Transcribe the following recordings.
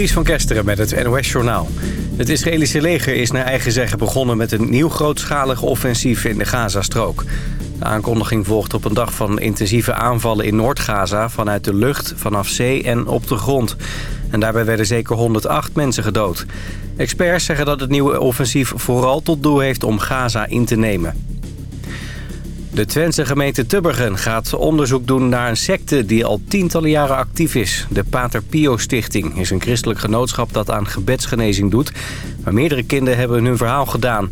Ties van Kesteren met het NOS-journaal. Het Israëlische leger is naar eigen zeggen begonnen met een nieuw grootschalig offensief in de Gazastrook. De aankondiging volgt op een dag van intensieve aanvallen in Noord-Gaza... vanuit de lucht, vanaf zee en op de grond. En daarbij werden zeker 108 mensen gedood. Experts zeggen dat het nieuwe offensief vooral tot doel heeft om Gaza in te nemen. De Twentse gemeente Tubbergen gaat onderzoek doen naar een secte die al tientallen jaren actief is. De Pater Pio Stichting is een christelijk genootschap dat aan gebedsgenezing doet. Maar meerdere kinderen hebben hun verhaal gedaan.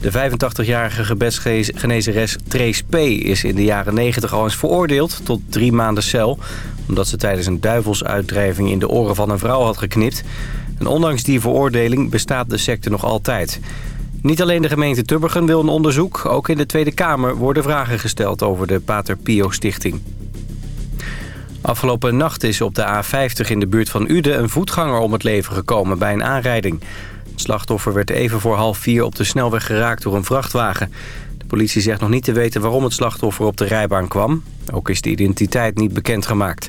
De 85-jarige gebedsgenezeres Trace P. is in de jaren 90 al eens veroordeeld tot drie maanden cel... omdat ze tijdens een duivelsuitdrijving in de oren van een vrouw had geknipt. En ondanks die veroordeling bestaat de secte nog altijd... Niet alleen de gemeente Tubbergen wil een onderzoek. Ook in de Tweede Kamer worden vragen gesteld over de Pater Pio Stichting. Afgelopen nacht is op de A50 in de buurt van Uden een voetganger om het leven gekomen bij een aanrijding. Het slachtoffer werd even voor half vier op de snelweg geraakt door een vrachtwagen. De politie zegt nog niet te weten waarom het slachtoffer op de rijbaan kwam. Ook is de identiteit niet bekendgemaakt.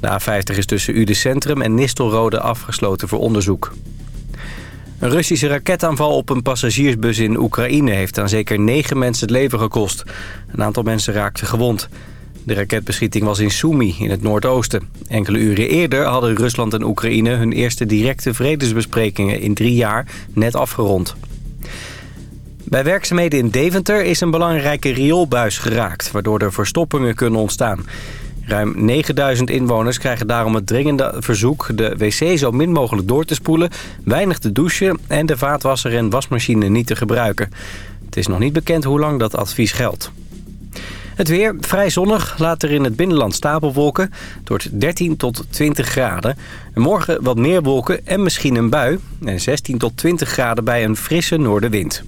De A50 is tussen Uden Centrum en Nistelrode afgesloten voor onderzoek. Een Russische raketaanval op een passagiersbus in Oekraïne... heeft aan zeker negen mensen het leven gekost. Een aantal mensen raakten gewond. De raketbeschieting was in Sumy in het noordoosten. Enkele uren eerder hadden Rusland en Oekraïne... hun eerste directe vredesbesprekingen in drie jaar net afgerond. Bij werkzaamheden in Deventer is een belangrijke rioolbuis geraakt... waardoor er verstoppingen kunnen ontstaan... Ruim 9000 inwoners krijgen daarom het dringende verzoek de wc zo min mogelijk door te spoelen, weinig te douchen en de vaatwasser en wasmachine niet te gebruiken. Het is nog niet bekend hoe lang dat advies geldt. Het weer vrij zonnig, later in het binnenland stapelwolken. Het wordt 13 tot 20 graden. morgen wat meer wolken en misschien een bui. En 16 tot 20 graden bij een frisse noordenwind.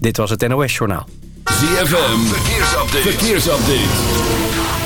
Dit was het NOS Journaal. ZFM, verkeersupdate. verkeersupdate.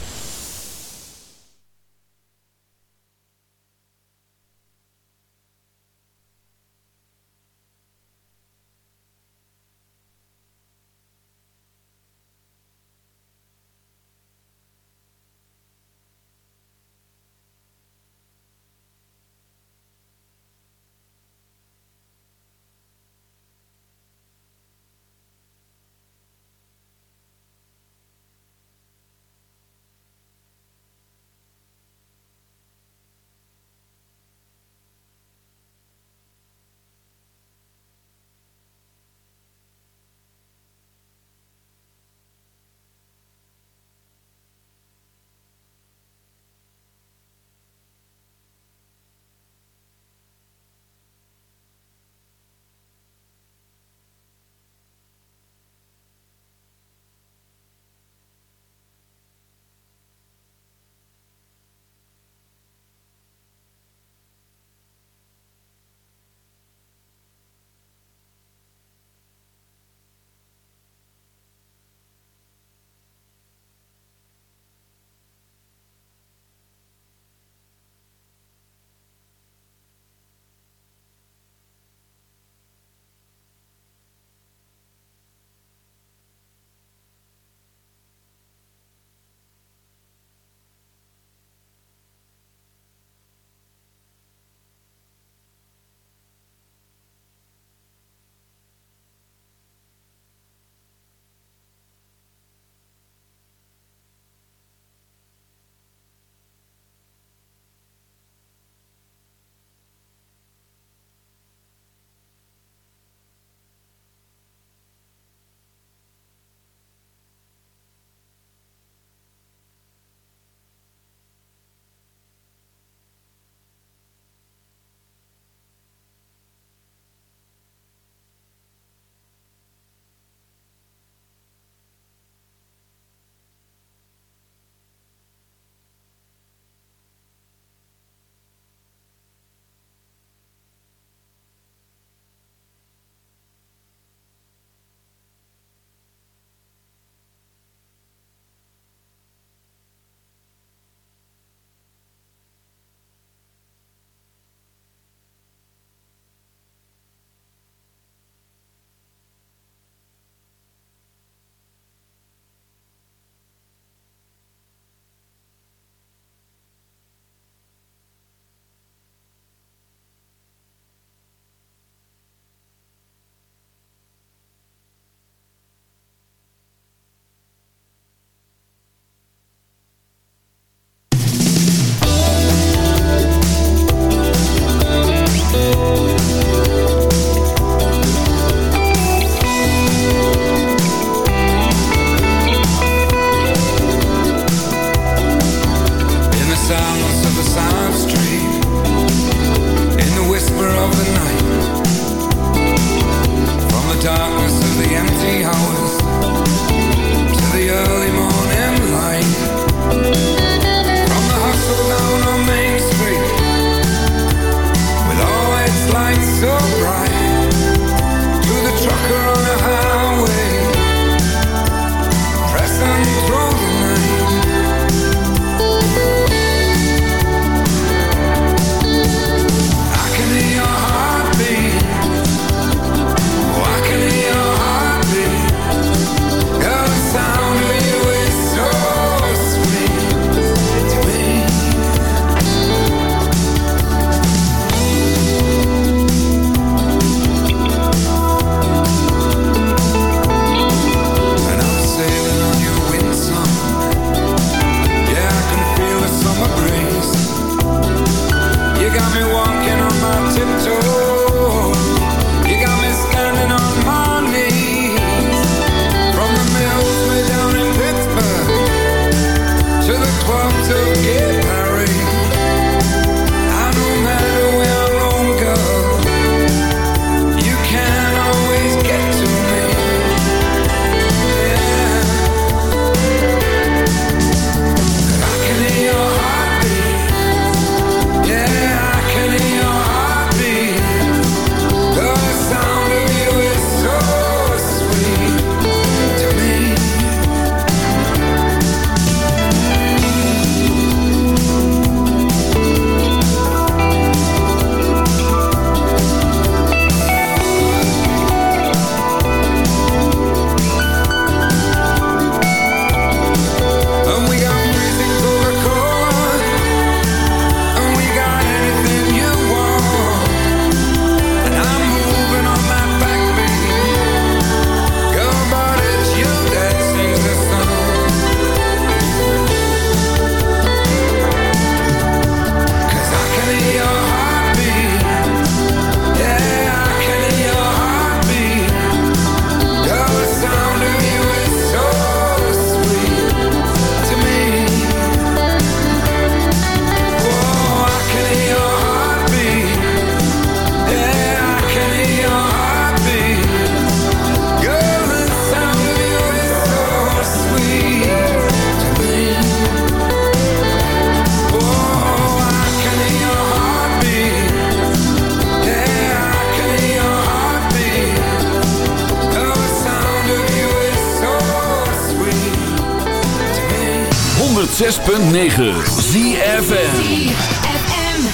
106.9 ZFN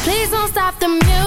Please don't stop the music.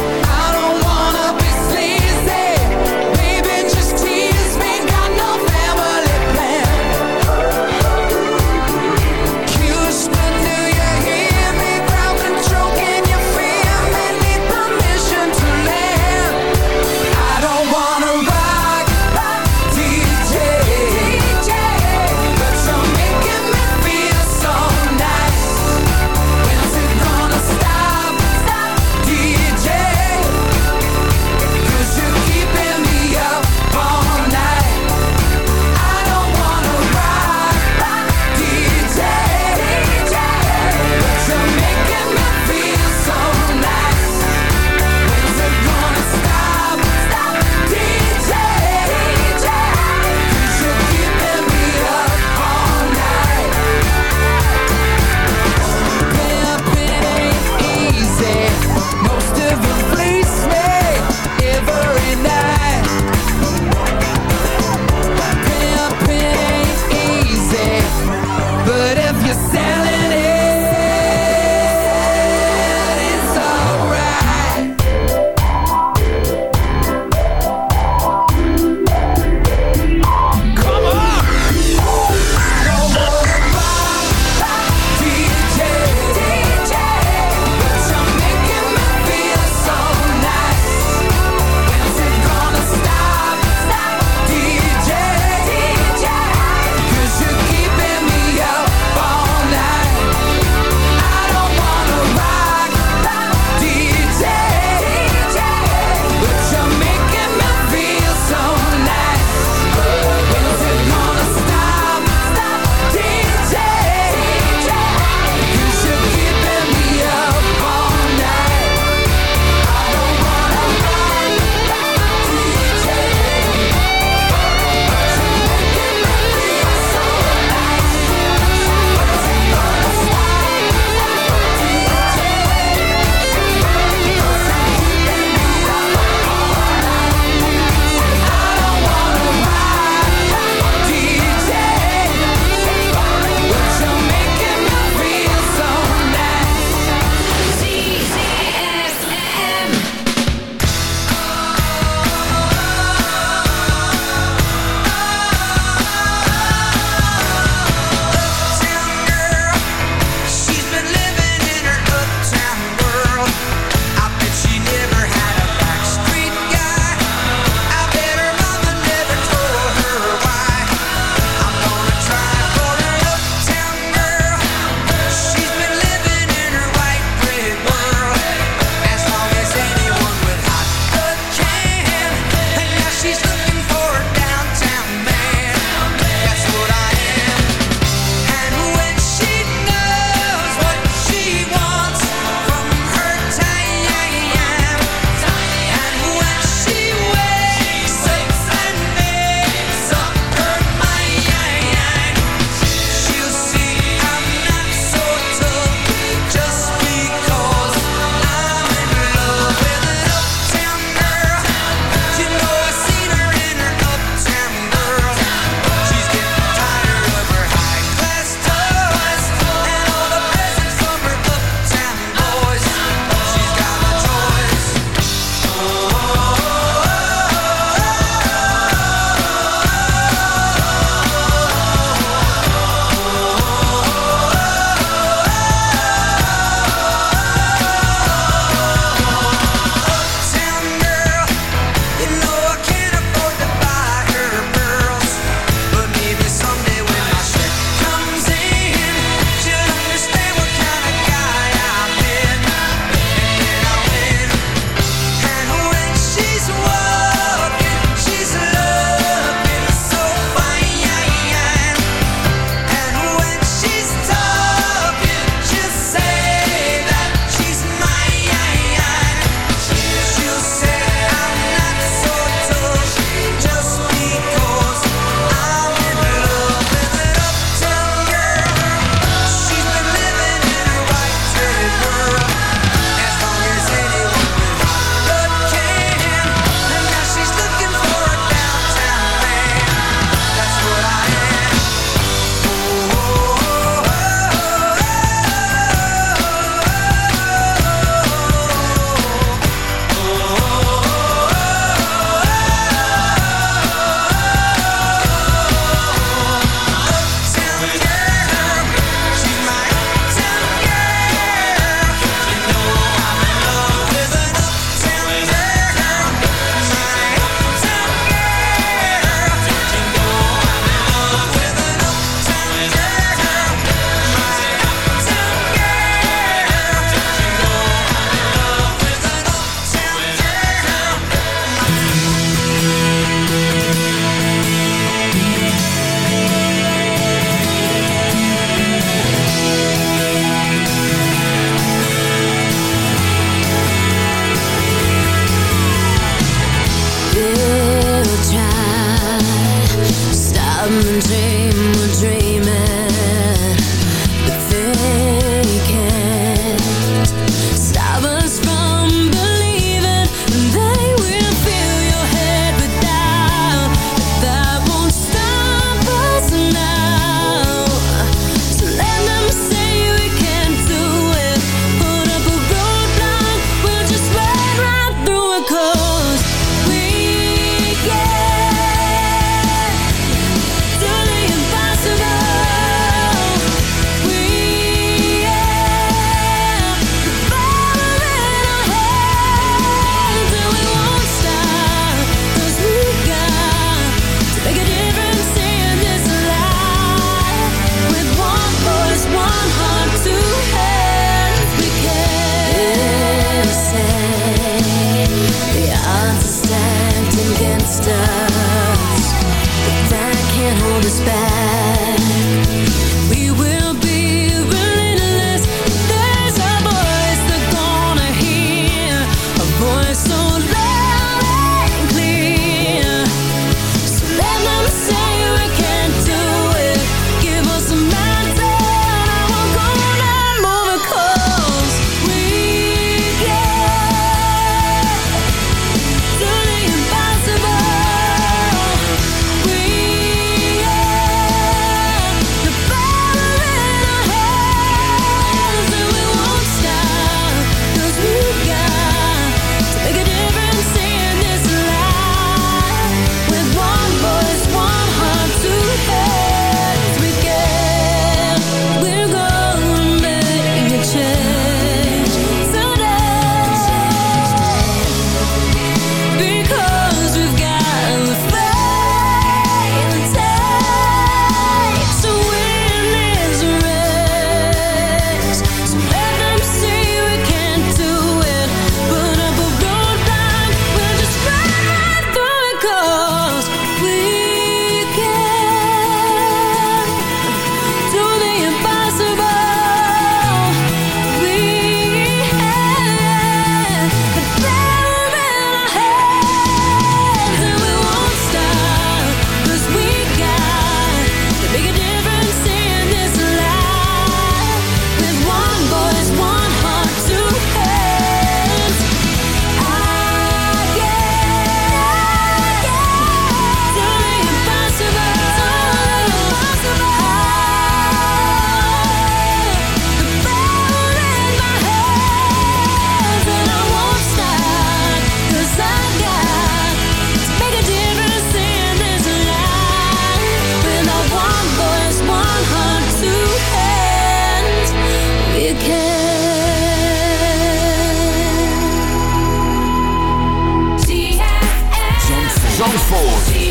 forward.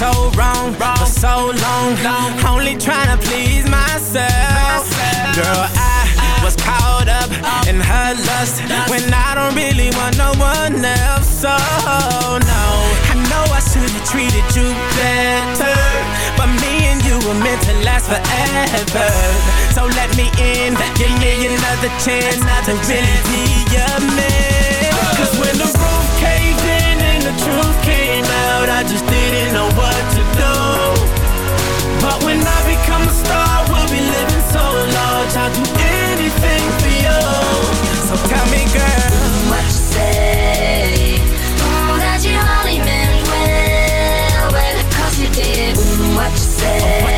I so wrong wrong. for so long, only trying to please myself. Girl, I was caught up in her lust when I don't really want no one else. So no, I know I should have treated you better, but me and you were meant to last forever. So let me in, give me another chance to really be your man. Cause when the and the truth came out, I just didn't know what to do. But when I become a star, we'll be living so large. I'll do anything for you. So tell me, girl, What you say? Oh, that you only meant well, well, cause you did. Mm, what you say,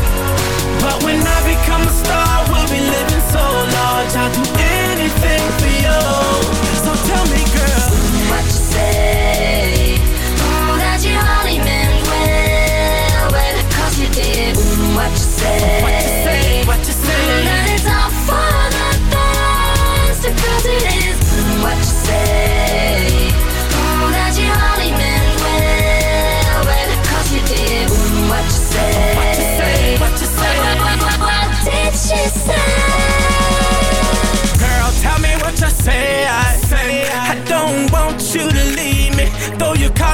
But when I become a star, we'll be living so large. I'll do anything for you.